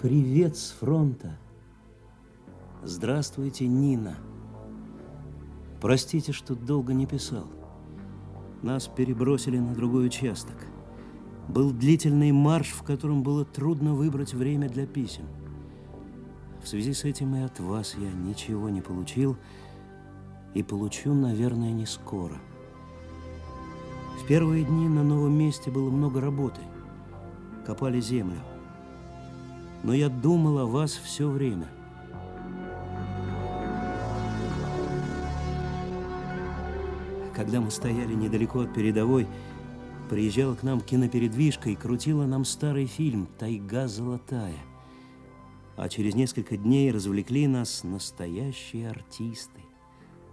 Привет с фронта. Здравствуйте, Нина. Простите, что долго не писал. Нас перебросили на другой участок. Был длительный марш, в котором было трудно выбрать время для писем. В связи с этим и от вас я ничего не получил и получу, наверное, не скоро. В первые дни на новом месте было много работы. Копали землю но я думал о вас все время. Когда мы стояли недалеко от передовой, приезжала к нам кинопередвижка и крутила нам старый фильм «Тайга золотая». А через несколько дней развлекли нас настоящие артисты.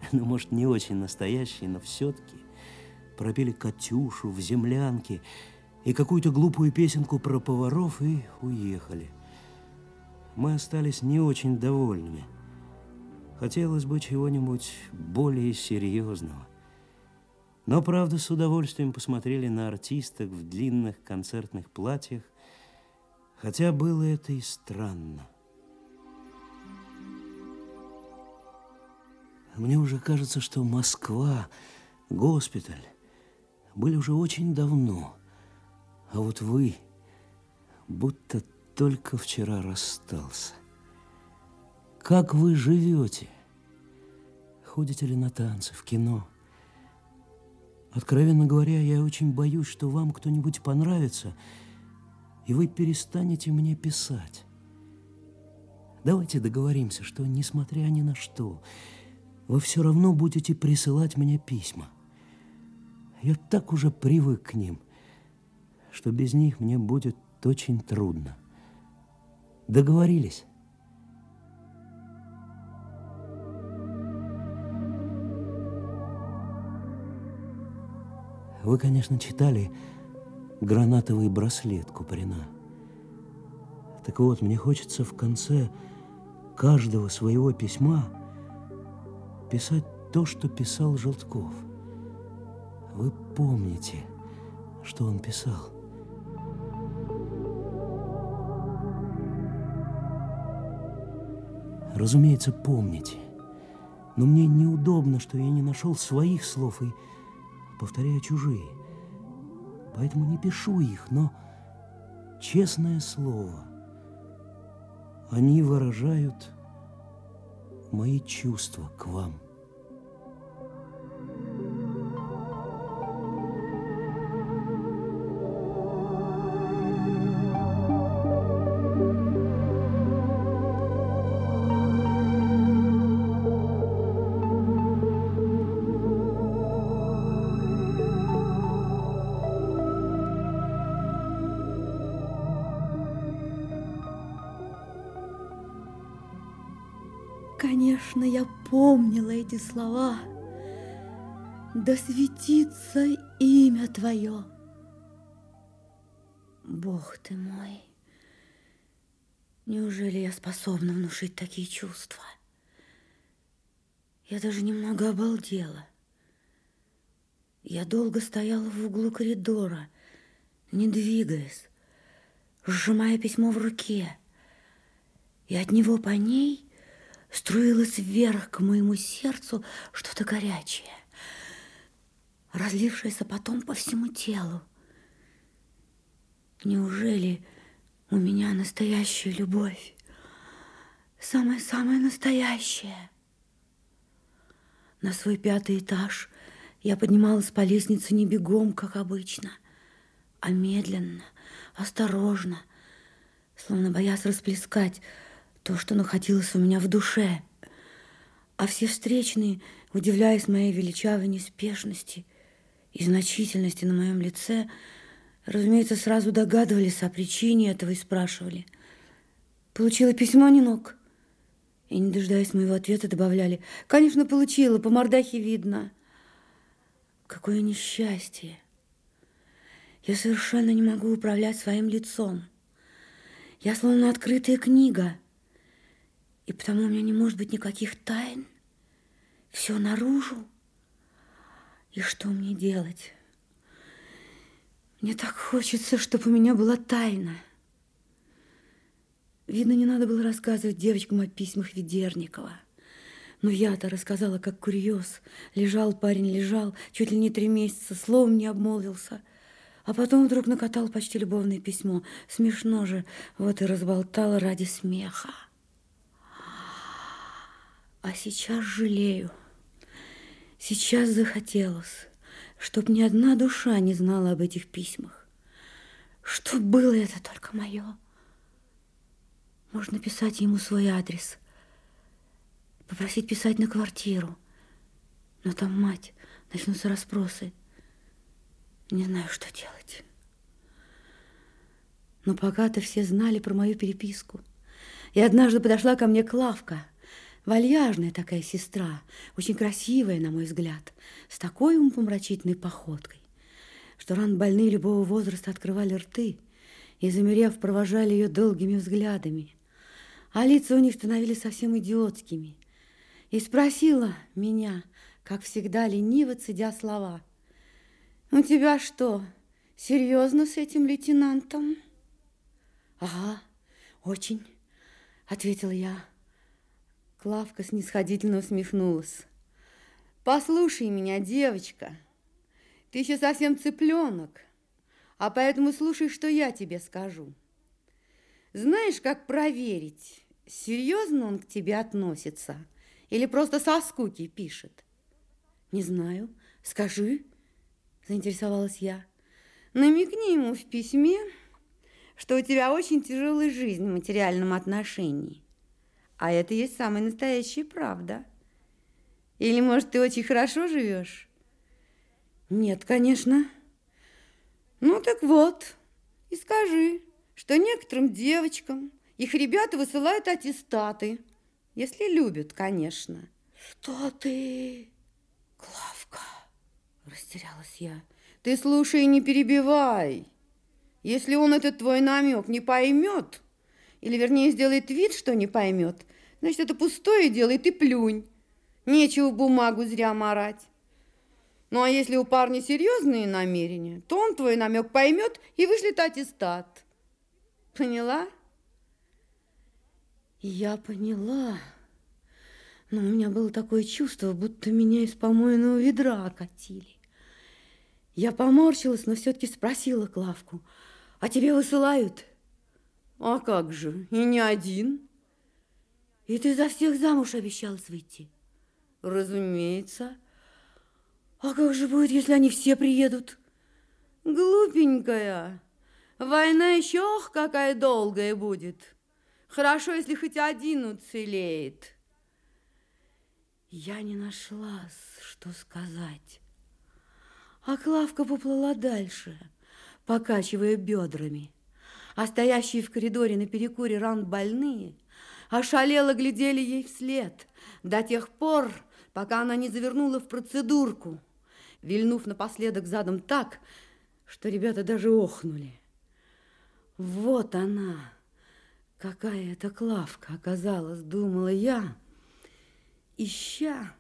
Ну, может, не очень настоящие, но все-таки пропели «Катюшу» в землянке и какую-то глупую песенку про поваров и уехали мы остались не очень довольными. Хотелось бы чего-нибудь более серьезного. Но, правда, с удовольствием посмотрели на артисток в длинных концертных платьях, хотя было это и странно. Мне уже кажется, что Москва, госпиталь были уже очень давно, а вот вы будто только вчера расстался. Как вы живете? Ходите ли на танцы, в кино? Откровенно говоря, я очень боюсь, что вам кто-нибудь понравится, и вы перестанете мне писать. Давайте договоримся, что, несмотря ни на что, вы все равно будете присылать мне письма. Я так уже привык к ним, что без них мне будет очень трудно. Договорились. Вы, конечно, читали «Гранатовый браслет» Куприна. Так вот, мне хочется в конце каждого своего письма писать то, что писал Желтков. Вы помните, что он писал? Разумеется, помните. Но мне неудобно, что я не нашел своих слов и повторяю чужие. Поэтому не пишу их, но честное слово, они выражают мои чувства к вам. Эти слова. Да светится имя Твое. Бог ты мой, неужели я способна внушить такие чувства? Я даже немного обалдела. Я долго стояла в углу коридора, не двигаясь, сжимая письмо в руке, и от него по ней струилось вверх к моему сердцу что-то горячее, разлившееся потом по всему телу. Неужели у меня настоящая любовь? Самая-самая настоящая. На свой пятый этаж я поднималась по лестнице не бегом, как обычно, а медленно, осторожно, словно боясь расплескать то, что находилось у меня в душе. А все встречные, удивляясь моей величавой неспешности и значительности на моем лице, разумеется, сразу догадывались о причине этого и спрашивали. «Получила письмо, Нинок?» И, не дожидаясь моего ответа, добавляли, «Конечно, получила, по мордахе видно». Какое несчастье! Я совершенно не могу управлять своим лицом. Я словно открытая книга – и потому у меня не может быть никаких тайн. Все наружу. И что мне делать? Мне так хочется, чтобы у меня была тайна. Видно, не надо было рассказывать девочкам о письмах Ведерникова. Но я-то рассказала, как курьез. Лежал парень, лежал, чуть ли не три месяца, словом не обмолвился. А потом вдруг накатал почти любовное письмо. Смешно же, вот и разболтала ради смеха. А сейчас жалею. Сейчас захотелось, чтоб ни одна душа не знала об этих письмах. Чтоб было это только мое. Можно писать ему свой адрес, попросить писать на квартиру. Но там мать, начнутся расспросы. Не знаю, что делать. Но пока-то все знали про мою переписку. И однажды подошла ко мне Клавка, вальяжная такая сестра, очень красивая, на мой взгляд, с такой умопомрачительной походкой, что ран больные любого возраста открывали рты и, замерев, провожали ее долгими взглядами а лица у них становились совсем идиотскими. И спросила меня, как всегда, лениво цедя слова. «У тебя что, серьезно с этим лейтенантом?» «Ага, очень», — ответила я. Клавка снисходительно усмехнулась. «Послушай меня, девочка, ты еще совсем цыпленок, а поэтому слушай, что я тебе скажу. Знаешь, как проверить, серьезно он к тебе относится или просто со скуки пишет? Не знаю. Скажи, заинтересовалась я. Намекни ему в письме, что у тебя очень тяжелая жизнь в материальном отношении. А это есть самая настоящая правда. Или, может, ты очень хорошо живешь? Нет, конечно. Ну так вот, и скажи, что некоторым девочкам их ребята высылают аттестаты, если любят, конечно. Что ты, Клавка? Растерялась я. Ты слушай и не перебивай. Если он этот твой намек не поймет, или вернее сделает вид, что не поймет, значит, это пустое дело, и ты плюнь. Нечего бумагу зря морать. Ну, а если у парня серьезные намерения, то он твой намек поймет и вышлет аттестат. Поняла? Я поняла. Но у меня было такое чувство, будто меня из помойного ведра окатили. Я поморщилась, но все-таки спросила Клавку, а тебе высылают? А как же, и не один. И ты за всех замуж обещалась выйти? Разумеется. А как же будет, если они все приедут? Глупенькая, война еще ох, какая долгая будет. Хорошо, если хоть один уцелеет. Я не нашла, что сказать. А Клавка поплыла дальше, покачивая бедрами. А стоящие в коридоре на перекуре ран больные ошалело глядели ей вслед до тех пор, пока она не завернула в процедурку, вильнув напоследок задом так, что ребята даже охнули. Вот она, Какая это Клавка оказалась, думала я, ища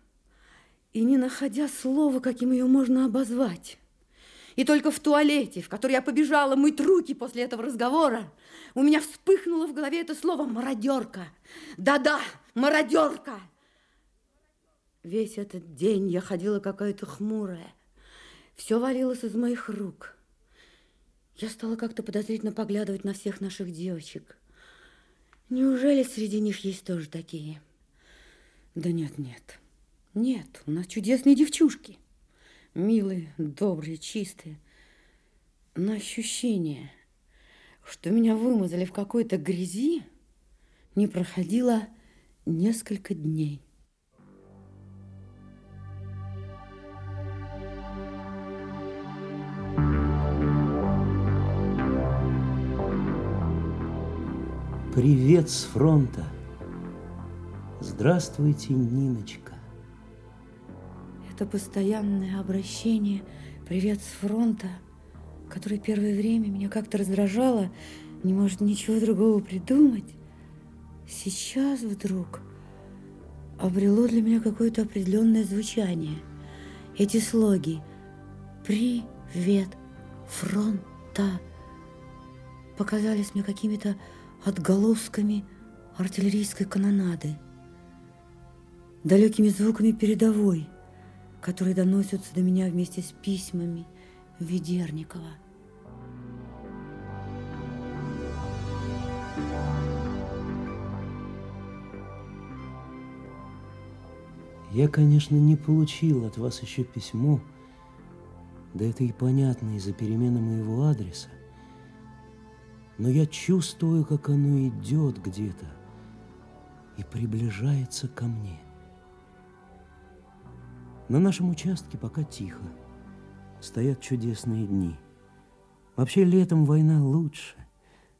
и не находя слова, каким ее можно обозвать. И только в туалете, в который я побежала мыть руки после этого разговора, у меня вспыхнуло в голове это слово «мародерка». Да-да, мародерка. Весь этот день я ходила какая-то хмурая. Все валилось из моих рук. Я стала как-то подозрительно поглядывать на всех наших девочек – Неужели среди них есть тоже такие? Да нет, нет. Нет, у нас чудесные девчушки. Милые, добрые, чистые. Но ощущение, что меня вымазали в какой-то грязи, не проходило несколько дней. Привет с фронта. Здравствуйте, Ниночка. Это постоянное обращение «Привет с фронта», которое первое время меня как-то раздражало, не может ничего другого придумать, сейчас вдруг обрело для меня какое-то определенное звучание. Эти слоги «Привет, фронта» показались мне какими-то отголосками артиллерийской канонады, далекими звуками передовой, которые доносятся до меня вместе с письмами Ведерникова. Я, конечно, не получил от вас еще письмо, да это и понятно из-за перемены моего адреса. Но я чувствую, как оно идет где-то и приближается ко мне. На нашем участке пока тихо. Стоят чудесные дни. Вообще летом война лучше.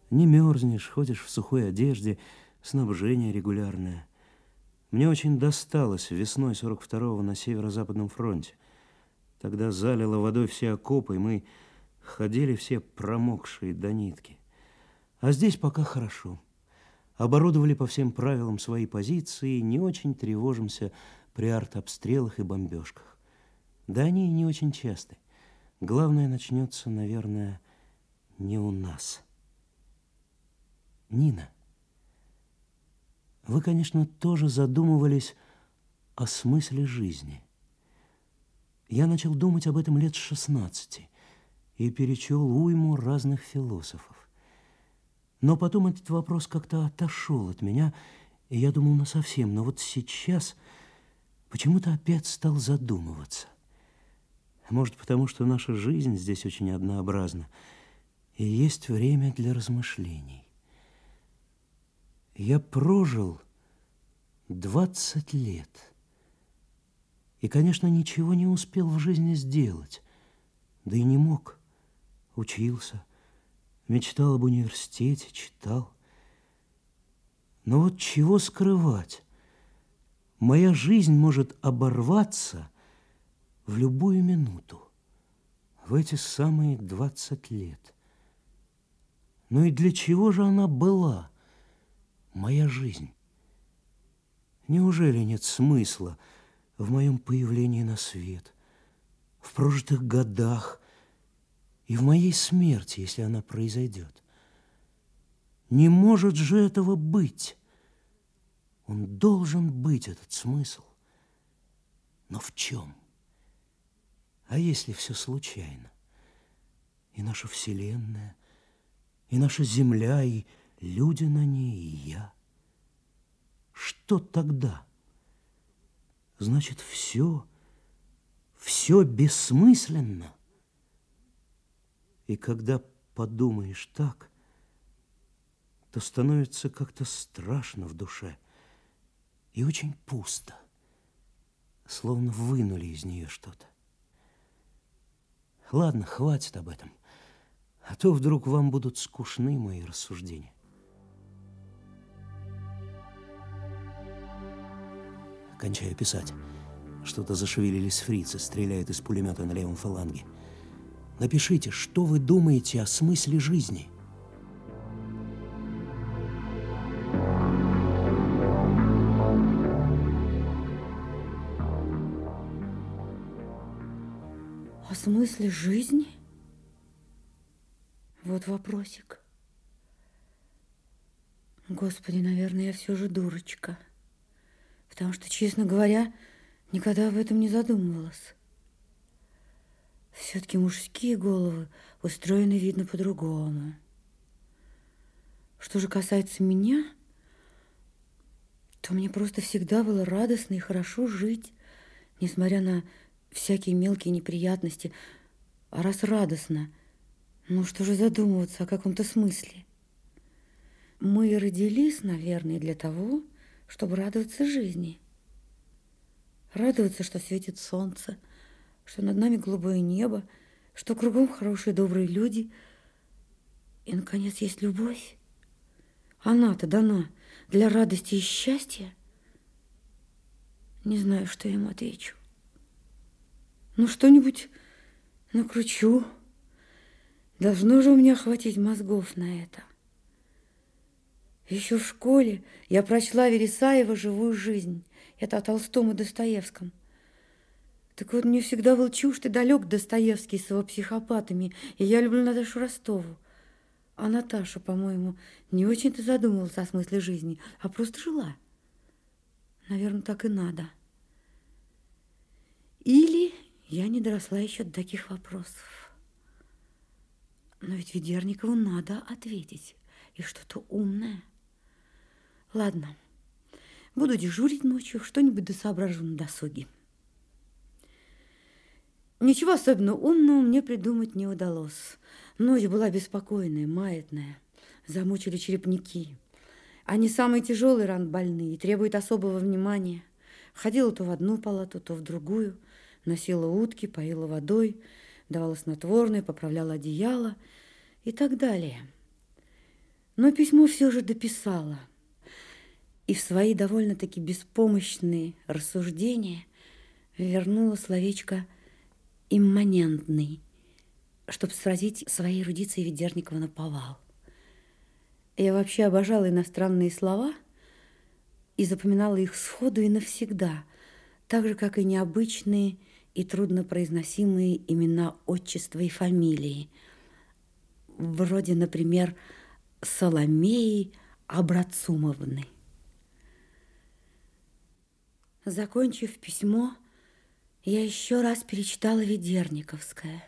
Не мерзнешь, ходишь в сухой одежде, снабжение регулярное – мне очень досталось весной 42-го на Северо-Западном фронте. Тогда залило водой все окопы, и мы ходили все промокшие до нитки. А здесь пока хорошо. Оборудовали по всем правилам свои позиции, не очень тревожимся при артобстрелах и бомбежках. Да они и не очень часты. Главное начнется, наверное, не у нас. Нина. Вы, конечно, тоже задумывались о смысле жизни. Я начал думать об этом лет с 16 и перечел уйму разных философов. Но потом этот вопрос как-то отошел от меня, и я думал насовсем. Но вот сейчас почему-то опять стал задумываться. Может, потому что наша жизнь здесь очень однообразна, и есть время для размышлений. Я прожил 20 лет. И, конечно, ничего не успел в жизни сделать. Да и не мог. Учился, мечтал об университете, читал. Но вот чего скрывать? Моя жизнь может оборваться в любую минуту, в эти самые 20 лет. Ну и для чего же она была – моя жизнь. Неужели нет смысла в моем появлении на свет, в прожитых годах и в моей смерти, если она произойдет? Не может же этого быть. Он должен быть, этот смысл. Но в чем? А если все случайно? И наша Вселенная, и наша Земля, и люди на ней и я. Что тогда? Значит, все, все бессмысленно. И когда подумаешь так, то становится как-то страшно в душе и очень пусто, словно вынули из нее что-то. Ладно, хватит об этом, а то вдруг вам будут скучны мои рассуждения. Кончаю писать. Что-то зашевелились фрицы, стреляют из пулемета на левом фаланге. Напишите, что вы думаете о смысле жизни. Смысле жизни? Вот вопросик. Господи, наверное, я все же дурочка потому что, честно говоря, никогда об этом не задумывалась. Все-таки мужские головы устроены, видно, по-другому. Что же касается меня, то мне просто всегда было радостно и хорошо жить, несмотря на всякие мелкие неприятности. А раз радостно, ну что же задумываться о каком-то смысле? Мы родились, наверное, для того, чтобы радоваться жизни. Радоваться, что светит солнце, что над нами голубое небо, что кругом хорошие добрые люди. И, наконец, есть любовь. Она-то дана для радости и счастья. Не знаю, что я им отвечу. Ну, что-нибудь накручу. Должно же у меня хватить мозгов на это. Еще в школе я прочла Вересаева «Живую жизнь». Это о Толстом и Достоевском. Так вот, мне всегда был чужд и далек Достоевский с его психопатами, и я люблю Наташу Ростову. А Наташа, по-моему, не очень-то задумывалась о смысле жизни, а просто жила. Наверное, так и надо. Или я не доросла еще до таких вопросов. Но ведь Ведерникову надо ответить. И что-то умное. Ладно, буду дежурить ночью, что-нибудь досоображу на досуге. Ничего особенно умного мне придумать не удалось. Ночь была беспокойная, маятная. Замучили черепники. Они самые тяжелые ран больные требуют особого внимания. Ходила то в одну палату, то в другую. Носила утки, поила водой, давала снотворное, поправляла одеяло и так далее. Но письмо все же дописала. И в свои довольно-таки беспомощные рассуждения вернула словечко «имманентный», чтобы сразить своей эрудицией Ведерникова на повал. Я вообще обожала иностранные слова и запоминала их сходу и навсегда, так же, как и необычные и труднопроизносимые имена отчества и фамилии. Вроде, например, Соломеи Абрацумовны. Закончив письмо, я еще раз перечитала Ведерниковское.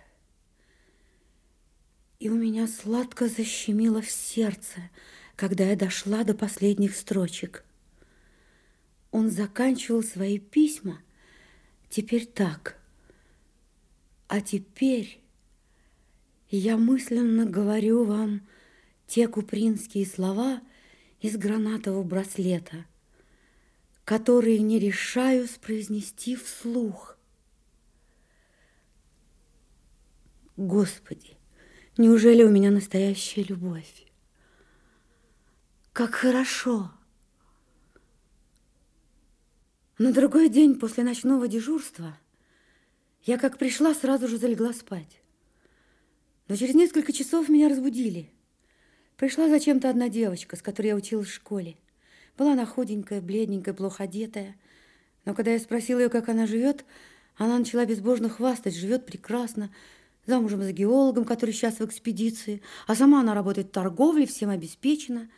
И у меня сладко защемило в сердце, когда я дошла до последних строчек. Он заканчивал свои письма теперь так. А теперь я мысленно говорю вам те купринские слова из гранатового браслета, которые не решаюсь произнести вслух. Господи, неужели у меня настоящая любовь? Как хорошо! На другой день после ночного дежурства я, как пришла, сразу же залегла спать. Но через несколько часов меня разбудили. Пришла зачем-то одна девочка, с которой я училась в школе. Была она худенькая, бледненькая, плохо одетая. Но когда я спросила ее, как она живет, она начала безбожно хвастать, живет прекрасно, замужем за геологом, который сейчас в экспедиции, а сама она работает в торговле, всем обеспечена.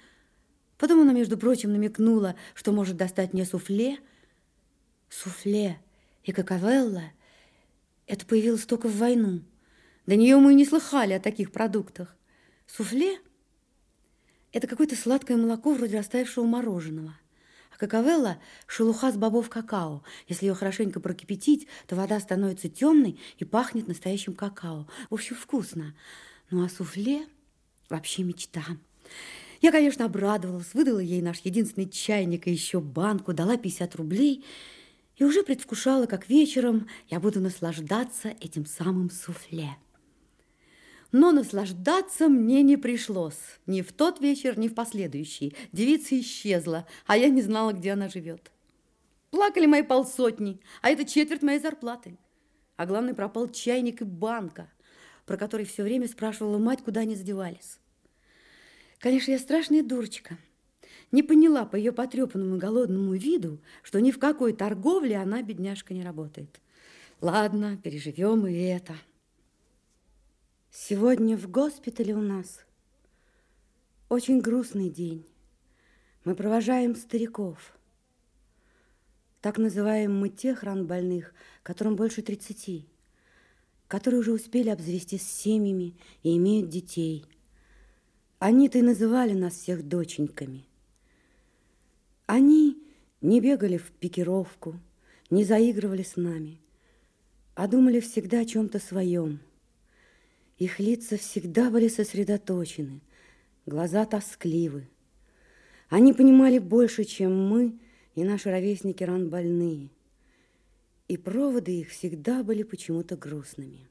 Потом она, между прочим, намекнула, что может достать мне суфле – Суфле и какавелла – это появилось только в войну. До нее мы и не слыхали о таких продуктах. Суфле – это какое-то сладкое молоко вроде растаявшего мороженого. А какавелла – шелуха с бобов какао. Если ее хорошенько прокипятить, то вода становится темной и пахнет настоящим какао. В общем, вкусно. Ну а суфле – вообще мечта. Я, конечно, обрадовалась, выдала ей наш единственный чайник и еще банку, дала 50 рублей – и уже предвкушала, как вечером я буду наслаждаться этим самым суфле. Но наслаждаться мне не пришлось. Ни в тот вечер, ни в последующий. Девица исчезла, а я не знала, где она живет. Плакали мои полсотни, а это четверть моей зарплаты. А главное, пропал чайник и банка, про который все время спрашивала мать, куда они задевались. Конечно, я страшная дурочка – не поняла по ее потрепанному и голодному виду, что ни в какой торговле она, бедняжка, не работает. Ладно, переживем и это. Сегодня в госпитале у нас очень грустный день. Мы провожаем стариков. Так называем мы тех ран больных, которым больше 30, которые уже успели обзавестись семьями и имеют детей. Они-то и называли нас всех доченьками. Они не бегали в пикировку, не заигрывали с нами, а думали всегда о чем-то своем. Их лица всегда были сосредоточены, глаза тоскливы. Они понимали больше, чем мы и наши ровесники ран больные. И проводы их всегда были почему-то грустными.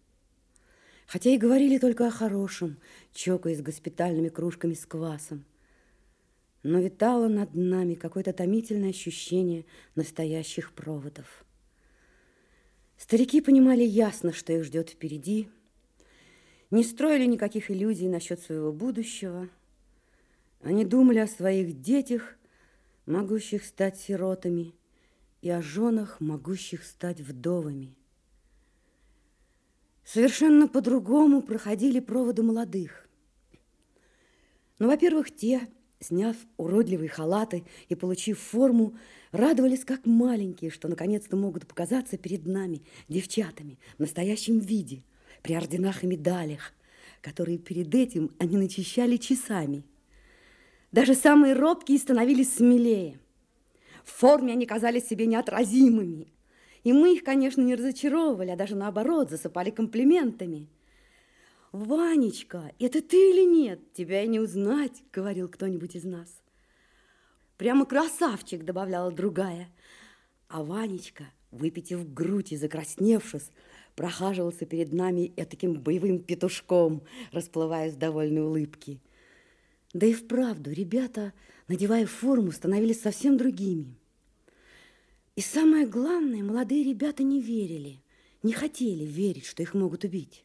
Хотя и говорили только о хорошем, чокаясь госпитальными кружками с квасом но витало над нами какое-то томительное ощущение настоящих проводов. Старики понимали ясно, что их ждет впереди, не строили никаких иллюзий насчет своего будущего. Они думали о своих детях, могущих стать сиротами, и о женах, могущих стать вдовами. Совершенно по-другому проходили проводы молодых. Ну, во-первых, те, сняв уродливые халаты и получив форму, радовались как маленькие, что наконец-то могут показаться перед нами, девчатами, в настоящем виде, при орденах и медалях, которые перед этим они начищали часами. Даже самые робкие становились смелее. В форме они казались себе неотразимыми. И мы их, конечно, не разочаровывали, а даже наоборот, засыпали комплиментами. «Ванечка, это ты или нет? Тебя и не узнать», — говорил кто-нибудь из нас. «Прямо красавчик», — добавляла другая. А Ванечка, выпитив грудь и закрасневшись, прохаживался перед нами таким боевым петушком, расплываясь в довольной улыбке. Да и вправду, ребята, надевая форму, становились совсем другими. И самое главное, молодые ребята не верили, не хотели верить, что их могут убить.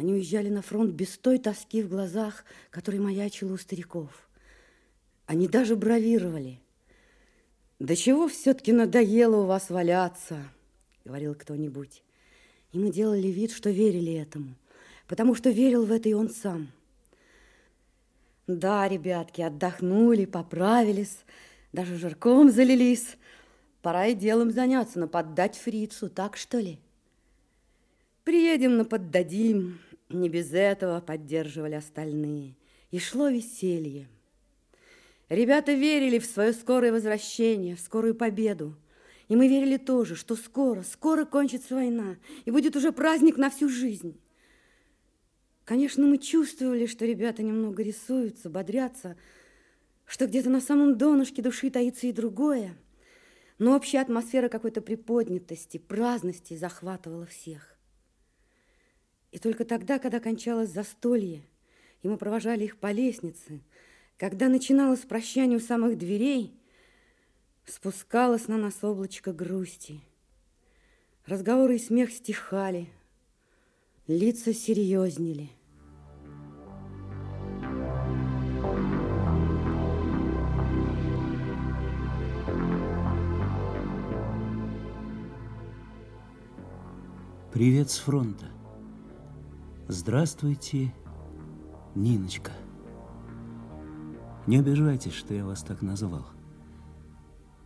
Они уезжали на фронт без той тоски в глазах, которая маячила у стариков. Они даже бравировали. «Да чего все-таки надоело у вас валяться?» — говорил кто-нибудь. И мы делали вид, что верили этому, потому что верил в это и он сам. Да, ребятки, отдохнули, поправились, даже жирком залились. Пора и делом заняться, наподдать фрицу, так что ли? Приедем, наподдадим. Не без этого поддерживали остальные. И шло веселье. Ребята верили в свое скорое возвращение, в скорую победу. И мы верили тоже, что скоро, скоро кончится война, и будет уже праздник на всю жизнь. Конечно, мы чувствовали, что ребята немного рисуются, бодрятся, что где-то на самом донышке души таится и другое. Но общая атмосфера какой-то приподнятости, праздности захватывала всех. И только тогда, когда кончалось застолье, и мы провожали их по лестнице, когда начиналось прощание у самых дверей, спускалось на нас облачко грусти. Разговоры и смех стихали, лица серьезнели. Привет с фронта. Здравствуйте, Ниночка. Не обижайтесь, что я вас так назвал.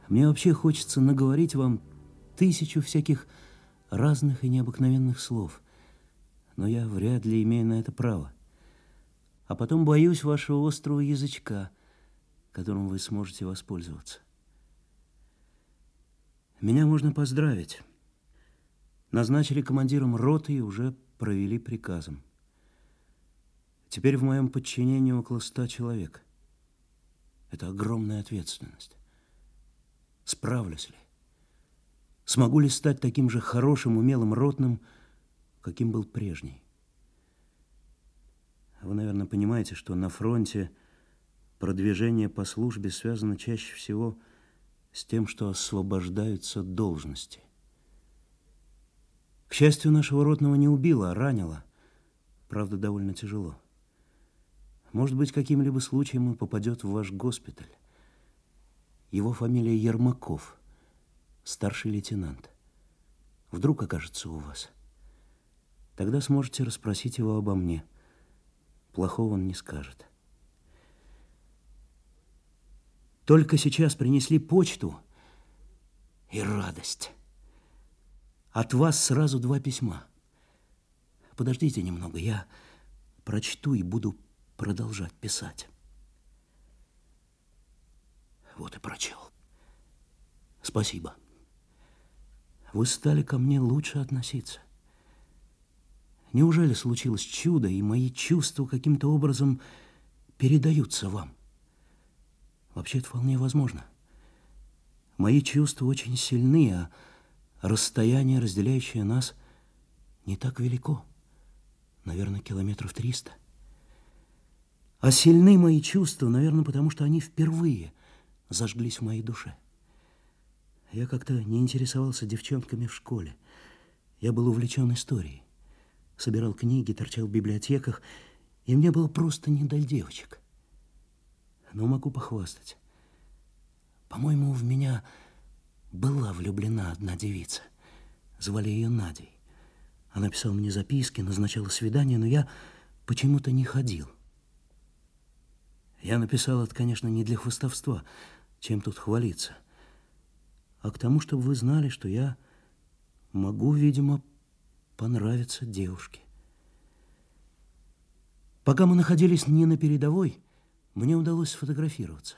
Мне вообще хочется наговорить вам тысячу всяких разных и необыкновенных слов, но я вряд ли имею на это право. А потом боюсь вашего острого язычка, которым вы сможете воспользоваться. Меня можно поздравить. Назначили командиром роты и уже провели приказом. Теперь в моем подчинении около ста человек. Это огромная ответственность. Справлюсь ли? Смогу ли стать таким же хорошим, умелым ротным, каким был прежний? Вы, наверное, понимаете, что на фронте продвижение по службе связано чаще всего с тем, что освобождаются должности – к счастью, нашего ротного не убило, а ранило. Правда, довольно тяжело. Может быть, каким-либо случаем он попадет в ваш госпиталь. Его фамилия Ермаков, старший лейтенант. Вдруг окажется у вас. Тогда сможете расспросить его обо мне. Плохого он не скажет. Только сейчас принесли почту и радость. От вас сразу два письма. Подождите немного, я прочту и буду продолжать писать. Вот и прочел. Спасибо. Вы стали ко мне лучше относиться. Неужели случилось чудо, и мои чувства каким-то образом передаются вам? Вообще, это вполне возможно. Мои чувства очень сильны, а Расстояние, разделяющее нас, не так велико. Наверное, километров триста. А сильны мои чувства, наверное, потому что они впервые зажглись в моей душе. Я как-то не интересовался девчонками в школе. Я был увлечен историей. Собирал книги, торчал в библиотеках, и мне было просто не до девочек. Но могу похвастать. По-моему, в меня была влюблена одна девица. Звали ее Надей. Она писала мне записки, назначала свидание, но я почему-то не ходил. Я написал это, конечно, не для хвостовства, чем тут хвалиться, а к тому, чтобы вы знали, что я могу, видимо, понравиться девушке. Пока мы находились не на передовой, мне удалось сфотографироваться.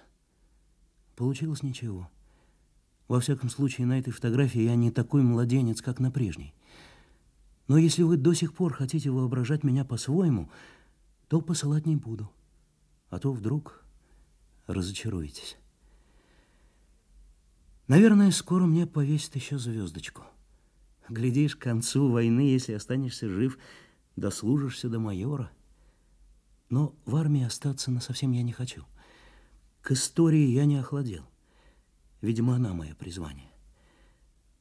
Получилось ничего. Во всяком случае, на этой фотографии я не такой младенец, как на прежней. Но если вы до сих пор хотите воображать меня по-своему, то посылать не буду. А то вдруг разочаруетесь. Наверное, скоро мне повесят еще звездочку. Глядишь, к концу войны, если останешься жив, дослужишься до майора. Но в армии остаться насовсем я не хочу. К истории я не охладел. Видимо, она мое призвание.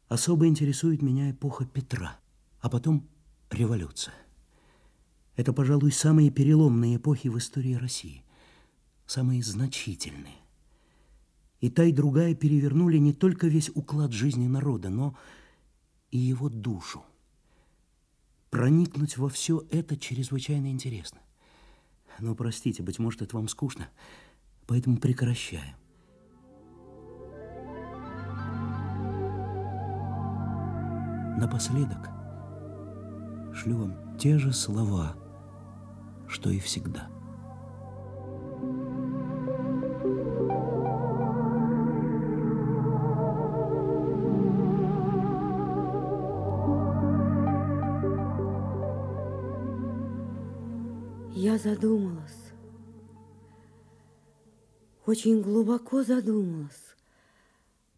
Особо интересует меня эпоха Петра, а потом революция. Это, пожалуй, самые переломные эпохи в истории России, самые значительные. И та, и другая перевернули не только весь уклад жизни народа, но и его душу. Проникнуть во все это чрезвычайно интересно. Но, простите, быть может, это вам скучно, поэтому прекращаю. Напоследок шлю вам те же слова, что и всегда. Я задумалась, очень глубоко задумалась,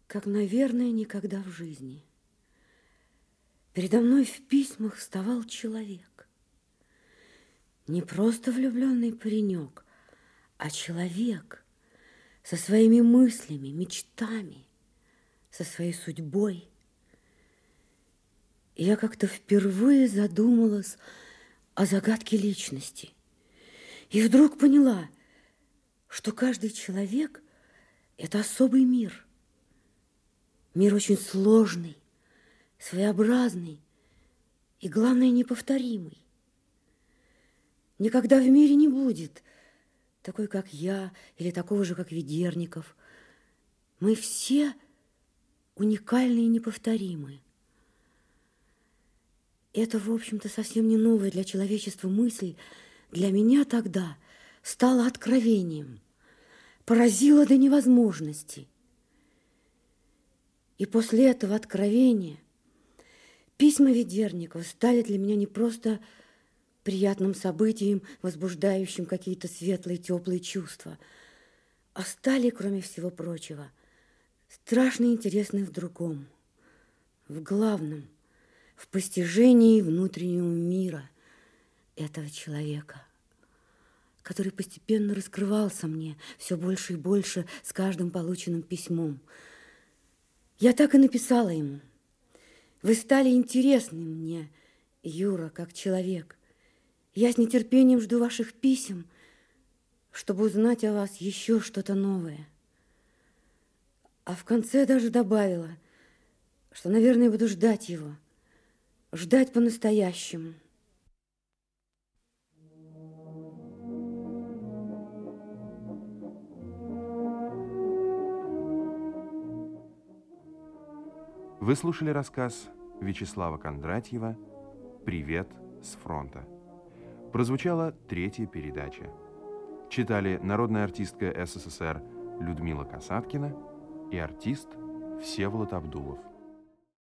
как, наверное, никогда в жизни. Передо мной в письмах вставал человек. Не просто влюбленный паренек, а человек со своими мыслями, мечтами, со своей судьбой. Я как-то впервые задумалась о загадке личности. И вдруг поняла, что каждый человек – это особый мир. Мир очень сложный, своеобразный и, главное, неповторимый. Никогда в мире не будет такой, как я, или такого же, как Ведерников. Мы все уникальны и неповторимы. Это, в общем-то, совсем не новая для человечества мысль. Для меня тогда стала откровением, поразила до невозможности. И после этого откровения – Письма Ведерникова стали для меня не просто приятным событием, возбуждающим какие-то светлые, теплые чувства, а стали, кроме всего прочего, страшно интересны в другом, в главном, в постижении внутреннего мира этого человека, который постепенно раскрывался мне все больше и больше с каждым полученным письмом. Я так и написала ему – вы стали интересны мне, Юра, как человек. Я с нетерпением жду ваших писем, чтобы узнать о вас еще что-то новое. А в конце даже добавила, что, наверное, буду ждать его, ждать по-настоящему. Вы слушали рассказ Вячеслава Кондратьева «Привет с фронта». Прозвучала третья передача. Читали народная артистка СССР Людмила Касаткина и артист Всеволод Абдулов.